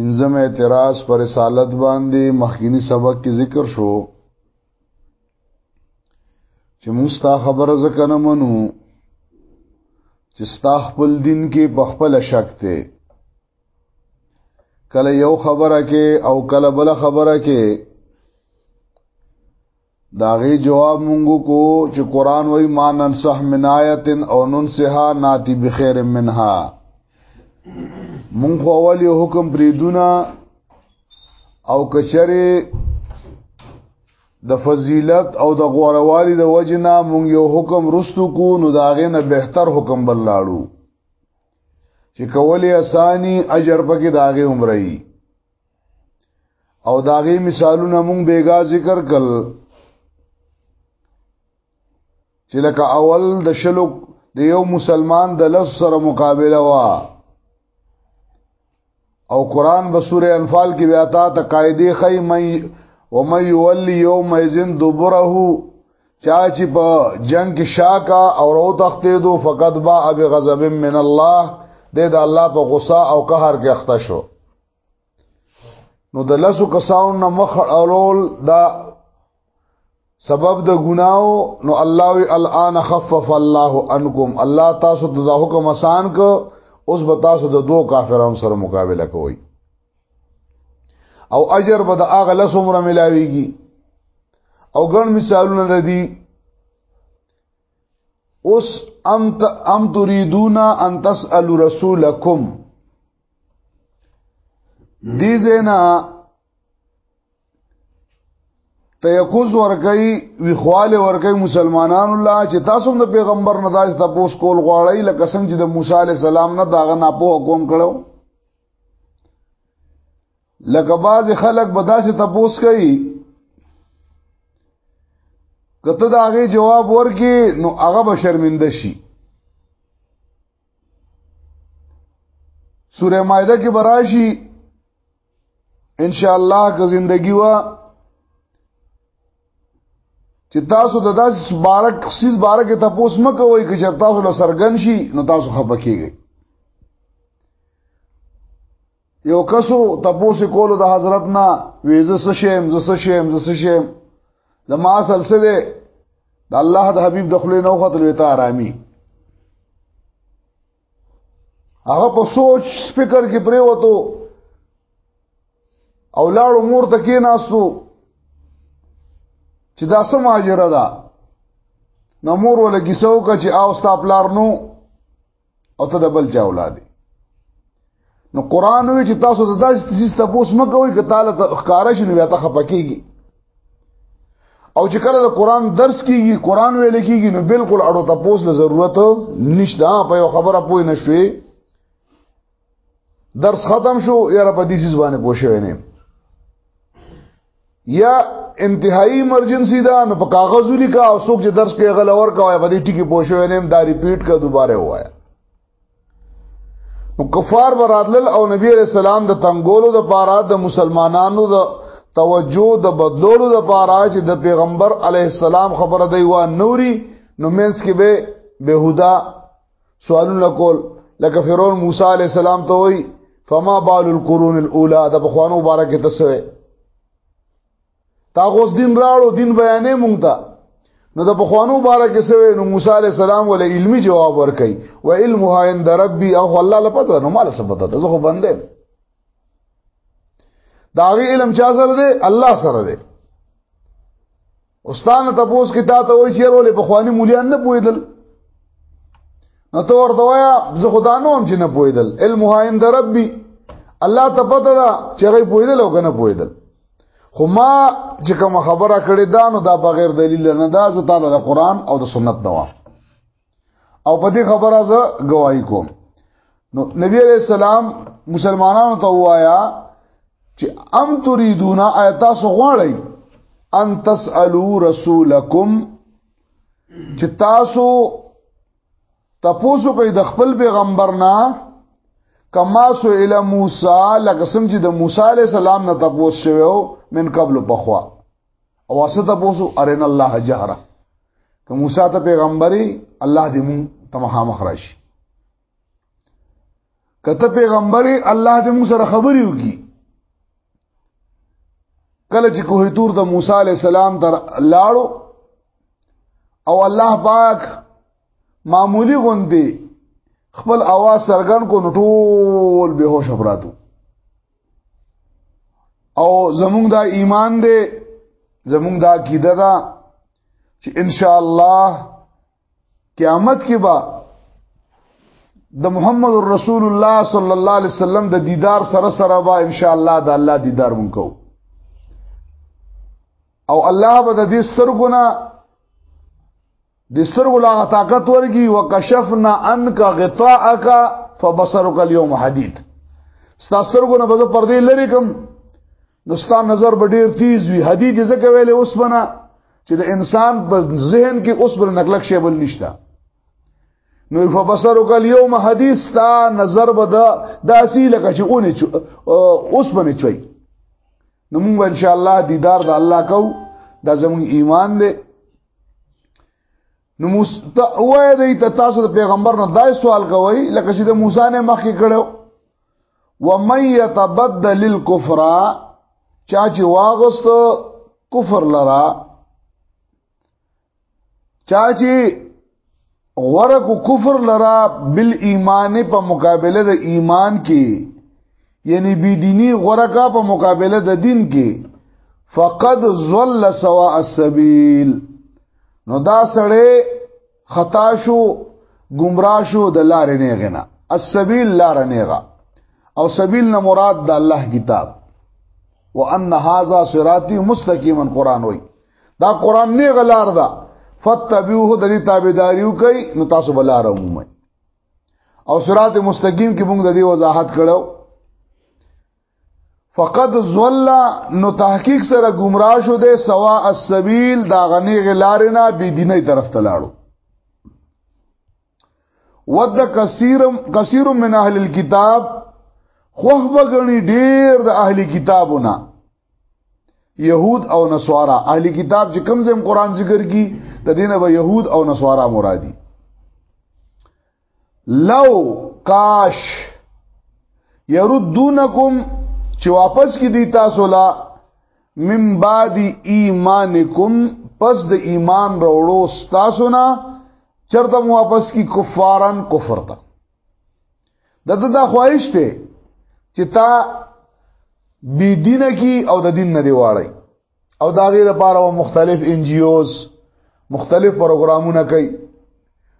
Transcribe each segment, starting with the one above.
انزم اعتراض پر رسالت باندې مخکینی سبق کې ذکر شو چې موږ ستا خبره ځکه نه منو چې ستا خپل دین کې په خپل شک ته کله یو خبره کې او کله بل خبره کې داغه جواب مونږ کو چې قران وای ما ننصح من آیت او ننسها ناتی بخیر منها مونږ خو اول یو حکم بریدونه او کچره د فضیلت او د غوروالي د وجنا مونږ یو حکم رستو کو نو داغه نه بهتر حکم بل لاړو چې کولی اسانی اجر پکې داغه عمرې او داغي مثالونه مونږ بیګا ذکر کل چې لکه اول د شلو د یو مسلمان د لفظ سره مقابله وا او قران به سوره انفال کې بیا تا ته قاعده خی مې او مې یولی یوم یزن دبره چا چې په جنگ کې شاکا او رو تختې دو فقط با اب غضب من الله د الله په غصه او قهر کې اخته شو نو د لاسو کسانو نه مخ اړول دا سبب د ګناو نو الله وی الان خفف الله عنکم الله تاسو د حکم آسان کو اوس به تاسو د دوه کافرانو سره مقابله کوئ او اجر به د اغه لس عمره ملاويږي او ګڼ مثالونه د دې اوس ام ام تريدون ان تسالوا رسولکم دی زینا تیقوز ورکی ویخوال ورکی مسلمانان الله چې تاسو د پیغمبر نه داس د پوس کول غواړی لکه څنګه چې د موسی علی السلام نه داغه نه په حکم کړو لکه باز خلک به داسې تپوس کوي کته دا غي جواب ورکي نو هغه به شرمنده شي سوره مائده کې براشي ان شاء الله که زندگی وا چې تاسو د داسې مبارک سیس مبارک ته پوس مکوئ چې تاسو له سرګن شي نو تاسو خپکیږئ یو کسو تپوس کولو د حضرت نه ویزه سشم ز سشم ز سشم زما اصل څه دی د الله د حبیب د خلې نو خطر ویته آرامي هغه په سوچ فکر کې پرې وته او لاړو مور ته کې ناستو چې دا سم اجره ده نو مور ولګي سو کا چې او ستا پلار نو او ته د بل چا اولاد نو قران وی چې تاسو د داسې تسیس تاسو مکوئ چې تعالی ښکارا شنو بیا ته خپکیږي او چې کله د قران درس کیږي قران ویل کیږي نو بالکل اړو تاسو له ضرورت نشته په یو خبره پوه نشوي درس ختم شو یا په دې ځز باندې پوښوي نه یا انتهایی ایمرجنسی دا نو په کاغذ لیکا او څوک چې درس کې غل اور کوي په دې ټکی پوښوي نه دا ریپیټ کا دوباره وایا نو کفار برادل او نبی علیہ السلام د تنگولو د پاره د مسلمانانو د توجه د بدلولو د پاره چې د پیغمبر علیه السلام خبره دی و نوري نو مینس کې به بهودا سوالونه کول لکه فرعون موسی علی السلام ته وای فما بال القرون الاولى د بخوانو مبارکه تسوي تا غوس دین راړو دین بیانې مونږ ته نو د بخوانو مبارکه سوي نو موسی علی السلام ول علمی جواب ورکي و علمها عند ربي او الله لپاره نو مال څه پته زه خو بندم دا غي علم چا سره دی الله سره دی استاد ته پوس کې تا ته وای چې ورولې په خواني مولیان نه پویدل نو ته ورته وایا زه خدا نو هم چې نه پویدل علم هاین در ربي الله ته پته ده چې غي پویدل او کنه پویدل خو ما چې کوم خبره کړې دا نو دا بغیر دلیل نه دا زه تعالی د قران او د سنت نه او په دې خبره زه گواہی کوم نو نبی علیہ السلام مسلمانانو ته وایا چې ام تريدون ایت سغواړی ان تسالو رسولکم چې تاسو تاسو کوي د خپل پیغمبر نه کما سو اله موسی لکه څنګه چې د موسی علی السلام نه تاسو شوو من قبل بخوا او واسطه بوسو ارن الله جهره که موسی ته پیغمبري الله دې مون ته مخامخ راشي کته پیغمبري الله دې مون سره خبري وکي کله چې کوه تور د موسی عليه السلام تر لاړو او الله پاک معمولی غوندي خپل اواز سرګن کو نټول به هوش براتو او زمونږ دا ایمان دی زمونږ دا عقیده ده چې ان شاء الله قیامت کې به د محمد رسول الله صلی الله علیه وسلم د دیدار سره سره به ان شاء الله د الله دیدار مونږ کوو او الله به د دې سترګونه د سترګو لا طاقت ورګي وکشفنا انک غطاءک فبصرک اليوم حدید ستا سترګو نه بده پردې لری کوم نو ستا نظر به ډیر تیز وي حدید ځکه ویلې اوس بنا چې د انسان په ذهن کې اوس بل نکلک شی بل نشته نو په بصرو کل یوم حدیث تا نظر بدا داسی لکه چې اونې چو اوس باندې چوي نو موږ ان شاء الله دیدار د الله کو دا زموږ ایمان دی نو مستوی دی ته تاسو د پیغمبر نه دای سوال کوئ لکه چې د موسی نه مخکې کړو و من يتبدل الكفر چا چې واغست کفر لرا چا چې غره کو کفر لرا بل ایمان په مقابله د ایمان کې یعنی بی دینی غره کا په مقابله د دین کې فقد زل سوا السبیل نو دا سړی خطا شو گمراه شو د لارې نه غنا السبیل لار نه غا او سبیل نه مراد د الله کتاب وان هاذا صراطی مستقیما قران وای دا قران نه غلار ده فتبعوه د دې تابعداریو کوي نو تاسو بلار عمومي او صراط مستقیم کې موږ د دې وضاحت کړو فقد زول نو تحقیق سره گمراه شو دے سوا السبیل دا غنی غلارنا بی دینی طرف تلاړو ود کثیر کثیر من اهل الكتاب خوخ بغنی ډیر د اهل کتابونه يهود او نصارا اهل کتاب چې کوم زم قران ذکر کی د دینه به يهود او نصارا مرادي لو کاش يردونکم چې واپس کی دی تاسو لا من بعد ایمانکم پس د ایمان وروړو تاسو نه چرته واپس کی کفارن کفر ته دته دا خواهش ته چې تا بی دین کی او د دین نه دی واړی او دا غیر لپاره مختلف ان جی اوز مختلف پروګرامونه کوي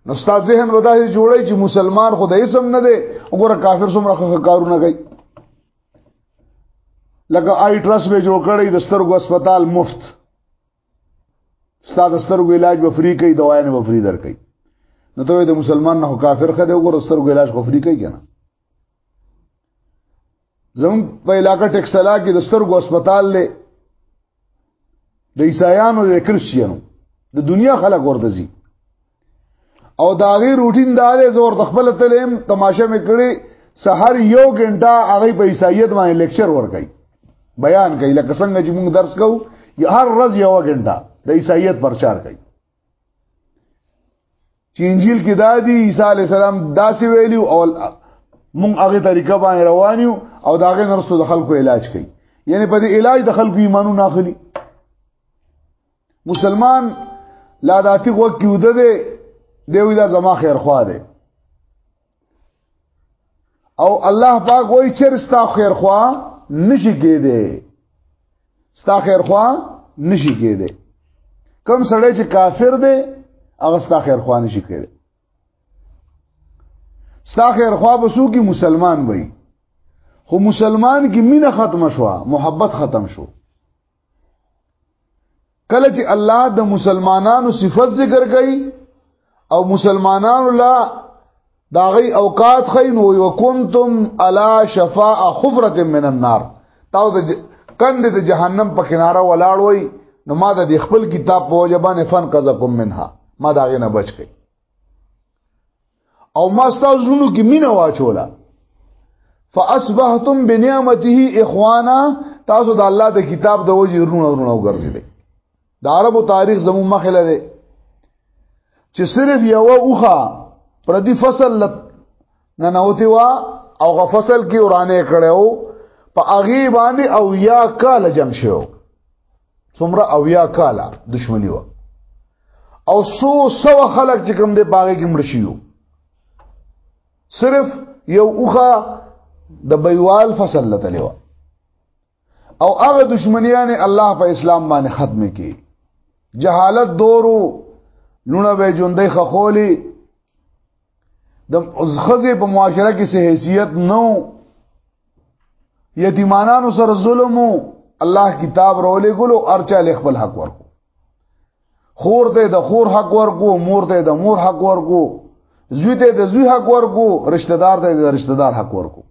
نو ستا ذهن ودا جوړی چې مسلمان خدای سم نه دی وګوره کافر سم راخه کارونه کوي لکه آی ټرس به جوړ کړی د سترګو هسپتال مفت ستاسو سترګو علاج به فری کوي دوايانه به فری درکړي نو ته د مسلمان نه کافر خره وګور سترګو علاج خو فری کوي کنه زمون په علاقې ټکسلا کې د سترګو هسپتال له د عیسایانو د کرسچینو د دنیا خلک ورته زی او دا غي روټین دا دی زور د خپل تلیم تماشه میکړي سحر یو غنټه هغه په عیسایت باندې لیکچر ورکړي بیان کوي لکه څنګه چې موږ درس کوو هر ورځ یو غنټه د عیسایت پرچار کوي چې انجیل کې دا دی عیسی علی السلام داسې ویلی او مونږ هغه طریقه باندې روان یو او داغه نرسو د خلکو علاج کوي یعنی په دې علاج د خلکو ایمانو ناخلی مسلمان لا داتی وګ کیوده دی دیوی دا زما خیر خواه دی او الله پاک وای چر ستا خیر خوا نشي کېده ستا خیر خوا نشي کېده کم سړی چې کافر دی هغه ستا خیر خوا نشي کېده ستا خیر خوا بسو کې مسلمان وای خو مسلمان کې مینه ختم شو محبت ختم شو کله چې الله د مسلمانانو صفت ذکر کوي او مسلمانانو لا دا غي اوقات خین او وکنتم الا شفاء حفرت من النار تاو د کند د جهنم په کناره ولاړ وای نو ما د خپل کتاب په وجبانه فن قزکم منها ما دا غي نه بچ کړي او ما ستاسو زړونو کې مینه واچوله فاصبحتم بنعمته اخوانا تاسو د الله د کتاب د وجه رونه رونه وګرځیدل د عربو تاریخ زمو مخه لري چې صرف یو اوخه پر دې فصل نه نوتی وا او غ فصل کې ورانه کړو په اغي باندې او یا کال جنگ شو څومره اویا کاله دشمنی و او سو سو خلک چې کوم دی باغې کې مړ شيو صرف یو اوخه د بیوال فصل لته لیو او هغه دشمنیان الله په اسلام باندې ختم کی جهالت دورو لونه به ژوندې خخولي د خزه په معاشره کې سه حیثیت نو یتیمانانو سره ظلم الله کتاب رولې ګلو ارچا له خپل حق ورکو خور ته د خور حق ورکو مور ته د مور حق ورکو زوی ته د زوی حق ورکو رشتہ دار ته د رشتہ دار حق ورکو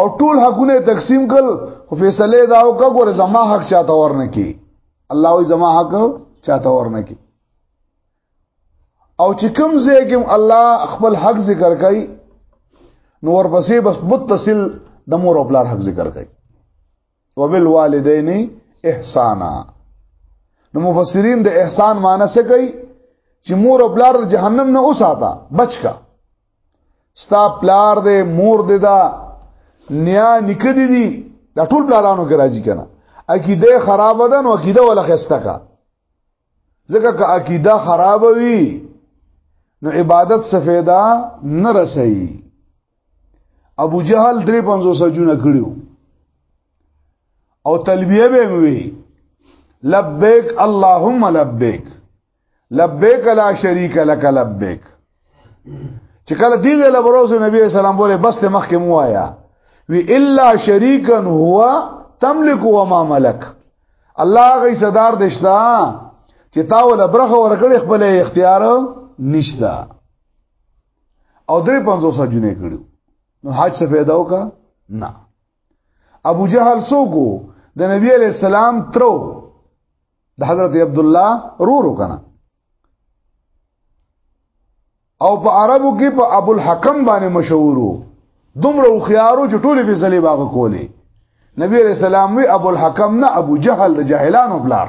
او ټول حقونه تقسیم کړ خو فیصله دا وکړه ګوره زما حق چاته ورنه کی الله وی زما حق چاته ورنه کی او چې کوم ځای کې الله خپل حق ذکر کوي نو ورپسې بس متصل د مور او پلار حق ذکر کوي وبالوالدین احسانا نو مفسرین د احسان معنی څه کوي چې مور او پلار د جهنم نه اوساته بچکا ستا پلار دې مور دې دا نیا نکدي دي دا ټول پلارانو کې راځي کنه عقیده خراب ده نو عقیده ولا خسته کا ځکه که عقیده خراب وي نو عبادت سفیدا نه رسي ابو جهل 350 سجونه کړیو او تلبیه به وی لبیک اللهم لبیک لبیک لا شریک لک لبیک چې کله دې ځای لبروز نبی اسلام بوله بس ته مخ کې مو آیا وی الا شریکا هو تملک و ما ملک الله غي صدر دشتا چې تا ول برخه ورکړي خپل اختیار نشتا او درې 500 جنې کړو نو حج څه پیدا وکا نه ابو جهل سوګو د نبی علی السلام ترو د حضرت عبد الله رورو کنه او په عربو کې په ابو الحکم باندې مشهور وو دومره خيارو چې ټولې فیصله باغ کولې نبی رسول الله وی ابو الحکم نه ابو جهل د جاهلانو بلار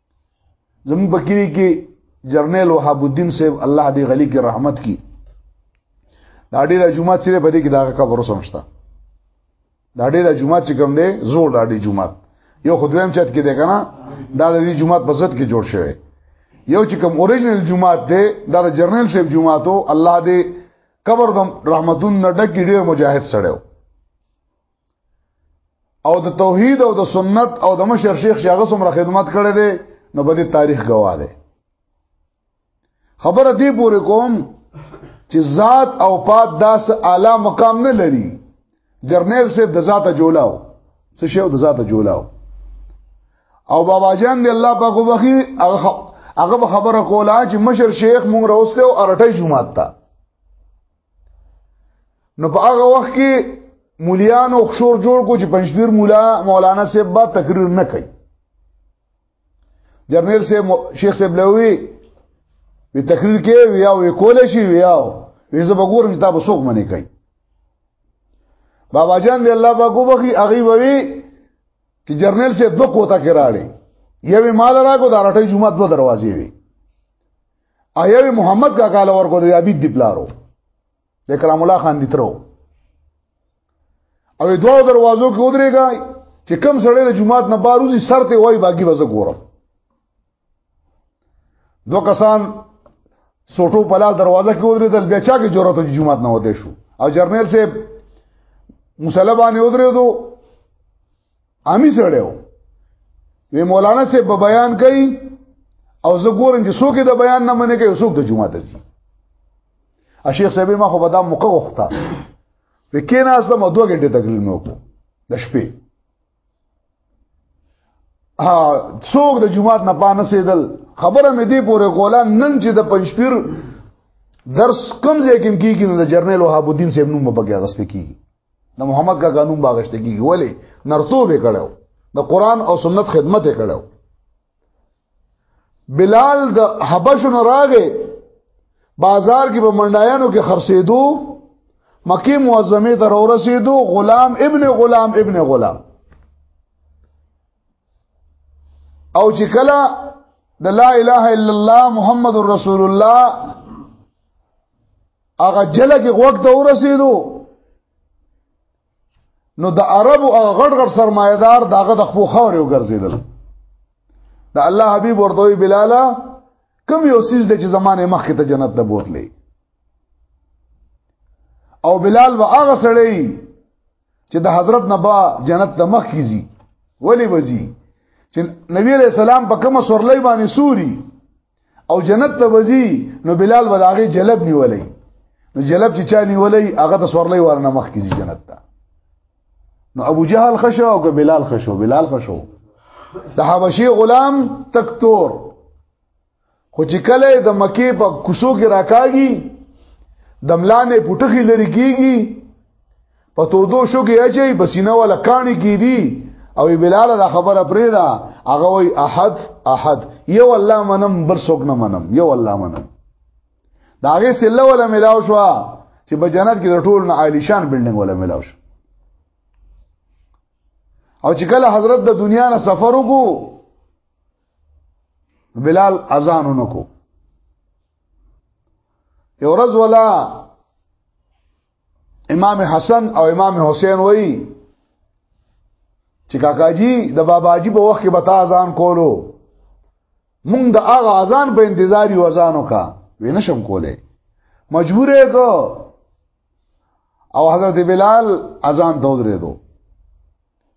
زمون بکری کې جرنیل وهاب الدین صاحب الله دې غلی کې رحمت کی دا ډیره جمعه چې په دې کې دا قبر سمشته دا ډیره جمعه چې کوم دی زور دا ډیره جمعه یو خدایم چت کې دی کنه دا د دې جمعه په ضد کې جوړ شوی یو چې کوم اوریجنل جمعه دی دا د جرنیل صاحب جمعه ته الله دې قبر د رحمتون نډک ډیر مجاهد سړیو او د توحید او د سنت او د مشر شیخ شاغه سمره خدمت کړي دي نو بده تاریخ گواه ده خبره دی پورې کوم چې ذات او پات داس اعلی مقام نه لري جرنیل صاحب د ذات جولاو څه شی د ذات جولاو او بابا جان دی الله پاک وبخي هغه خبره کوله چې مشر شیخ مونږ راوسته او ارټه جمعه ته نو په هغه وخت کې مولیانو خشور جوړ کو چې پنځبیر مولا مولانا صاحب با تقریر نه کوي جرنیل صاحب شیخ صاحب لوی وی تقریر کې ویا وی کول شي ویا وی زه بګور چې تاسو څوک منی کوي بابا جان دی الله پاکو بخي اغي وی چې جرنیل صاحب دوه کوتا کې راړي یوه مال راکو دا راټي جمعه دوه دروازې وي ایو محمد کا کال ورکو دی ابي دی پلارو د کلام الله خان دی ترو او دوه دروازو کې ودرېګا چې کم سړی د جمعات نه باروزی سر ته وای باقی وځه ګورم دو کسان سوټو په لال دروازه کې ودرېدل بیا چا کې جرأت چې جمعات نه وته شو او جرنیل صاحب مصلی باندې ودرېدو امی سره و وی مولانا سے په بیان کوي او زه ګورم چې څوک د بیان نه منې کوي څوک د جمعه ته ځي ا شیخ صاحب ما خو بدام موقع وخته وکینا اس د مو دوه غنټه تقریر مې وکړو د شپې ها څوک د جمعه نه پانه سیدل خبره مې دی پورې کولا نن چې د پنځپیر درس کم ځای کې کیږي نو د جرنیل وهاب الدین صاحب نوم په کې اغسته کیږي د محمد کا قانون باغشته کیږي ولی نرتوب کړو د قران او سنت خدمت کړو بلال د حبشو نه راغې بازار کې په منډایانو کې خرڅېدو مکی معظمه ته ورسېدو غلام ابن غلام ابن غلام او چې کله د لا اله الا الله محمد رسول الله هغه جله کې غوږ ته ورسېدو نو د عربو هغه غټ غټ سرمایدار داغه د خپل خور یو ګرځیدل د الله حبیب ورته وی بلالا کم یو سیز د چې زمانه مخکې ته جنت ته بوتلې او بلال و هغه سړی چې د حضرت نبا جنت ته مخ کیږي ولی وځي چې نبی علیہ السلام په کومه سورلۍ باندې سوري او جنت ته وځي نو بلال وداغه جلب نیولې نو جلب چې چا نیولې هغه د سورلې ورنه مخ کیږي جنت ته نو ابو جهل خشو او که بلال خشو بلال خشو د حبشي غلام تکتور خو چې کله د مکې په کوسو کې راکاږي دملانه پټخي لري کیږي په تودو شو کې اچي په سینه ولا کانی کې دي او بلال دا خبره پرې ده هغه وای احد احد یو الله منم بر څوک نه منم یو الله منم داغه سله ولا ملاو شو چې په جنت کې ټول نه عالی شان بلډینګ ولا ملاو شو او چې کله حضرت د دنیا نه سفر وکړو بلال اذان ونکو یو ورځ ولا امام حسن او امام حسین وایي چې کاکاجی د باباجی په وخت کې به تا اذان کولو مونږ د هغه اذان په انتظار یو اذان وکا وینه شم کوله مجبور یې کو او حضرت بلال اذان دو درې دو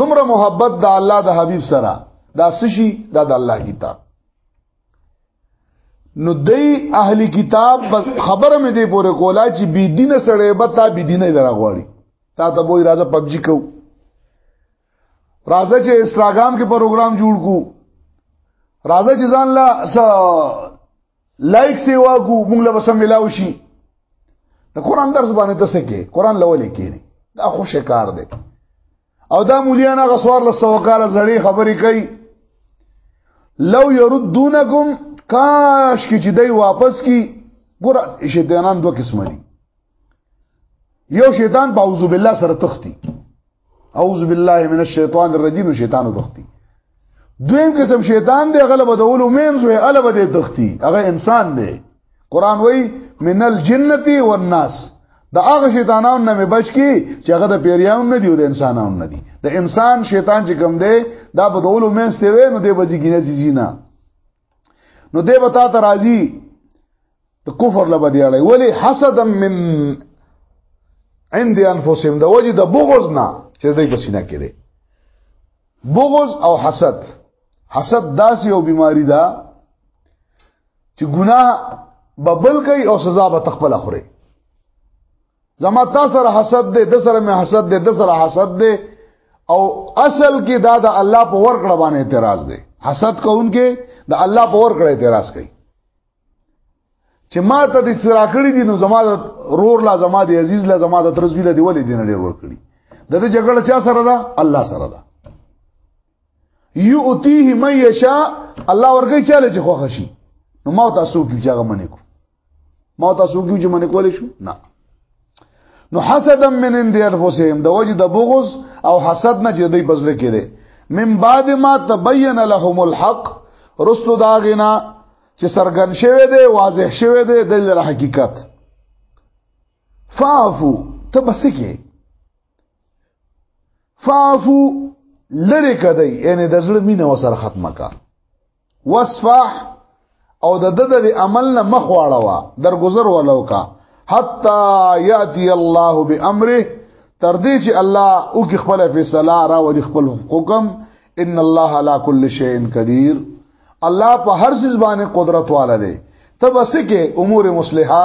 دومره محبت د الله د حبيب سره دا سشي دا د الله کتاب نو دی اهل کتاب خبره مې دی پورې کولا چې بی دینه سړی به تا بی دینه لره غواړي تا ته وای راځه پبجي کو راځه چې انستګرام کې پروګرام جوړ کو راځه چې ځان لا لایک سی واکو موږ له بسم الله وشي د قران درس باندې تاسو کې قران لولې کې نه دا خوش کار دی او دا مولیان هغه سوار له سو کال زړې خبرې کوي لو يردونکم کاش کې چې دوی واپس کی ګور شیطانان دوه قسم دي یو شیطان په اعوذ بالله سره تختی اعوذ بالله من الشیطان الرجیم شیطان تختی دویم قسم شیطان دی غلبه د علومین زوی الوه دی تختی هغه انسان دی قران وای من الجنتی والناس دا هغه شیطانانو نه می بچ کی چې هغه د پیریانو نه دی او د انسانانو نه دی د انسان شیطان چې کوم دی دا په دولو مینس ته وې نو دی بځی کینې زینا نو دی به تا ته راځي د کفر لبه دی اړي ولی حسد من عند انفسهم د وجه د بغض نه چې دوی په سینه کې دی بغض او حسد حسد داسې او بیماری ده چې ګناه ببل کوي او سزا به تخپل خوري زما تا سره حسد دی د سره مې حسد دی د سره حسد دی او اصل کې دا د الله په ورکړه باندې اعتراض دی حسد کوونکې د الله په ورکړه اعتراض کوي چې ما ته د سرا کړی دي نو زما د رور لا زما د عزیز لا زما د ترزوی لا دی ولې دین ډیر ور کړی د دې جګړه چا سره ده الله سره ده یؤتیه من یشاء الله ورګی چاله چې خوښ شي نو ما تاسو کې ځای غمنه کو ما تاسو کیو چې منې کولې شو نه نو حسدا من اند انفسهم د وجه د بغض او حسد نه چې دوی پزله کړي من بعد ما تبين لهم الحق رسل داغنا چې سرګن شوی دی واضح شوی دی د لره حقیقت فافو ته بس کې فافو لری کدی یعنی د زړه مینه وسره ختمه کا وصفح او د د د عمل نه مخ واړوا درگذر ولو کا حتا یاتی الله بامره تر دې چې الله او کې خپل فیصله را ولي خپل حکم ان الله علی کل شیء قدیر الله په هر څه باندې قدرت والا دی ته بس کې امور مصلحه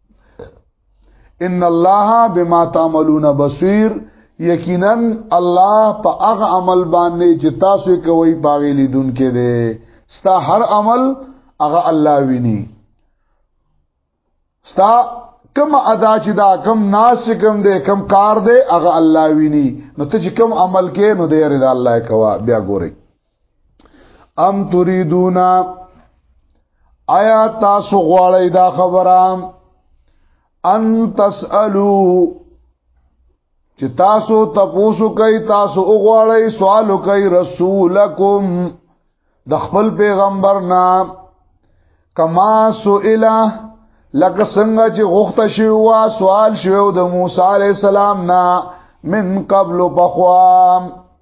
ان الله بما تعملون بصير یقینا الله په هغه عمل باندې چې تاسو کوي باغې لیدونکې دي ستا هر عمل هغه الله ویني ستا کم ادا چې دا کم ناس کم دې کم کار دې هغه الله ویني نو ته چې کم عمل کې نو دې رضا الله کوا بیا ګوري ام تريدونا آیا تاسو غواړی دا خبره ان تسالو چې تاسو تپوسو کوي تاسو وګواړی سوال کوي رسولکم د خپل پیغمبر نام کما سئل لکه څنګه چې غوښته شوی وا سوال شوی د موسی عليه السلام نه من قبل بخوام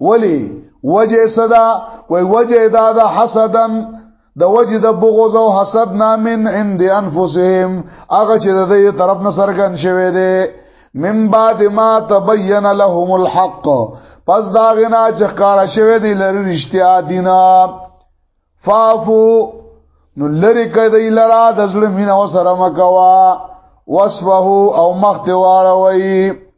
ولی وجه صدا وی وجه دا دا حسدن د وجه د بغض او حسد نامن عند انفسهم هغه چې د دې طرف نه سرګن شوي دي من بعد ما تبين لهم الحق پس دا غنا چې کار شوي دي لری رښتیا دینا فافو نو لری کدی لرا د ظلم نه وسره مکوا واسبه او مخت واړوي